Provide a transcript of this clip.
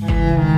Mm-hmm.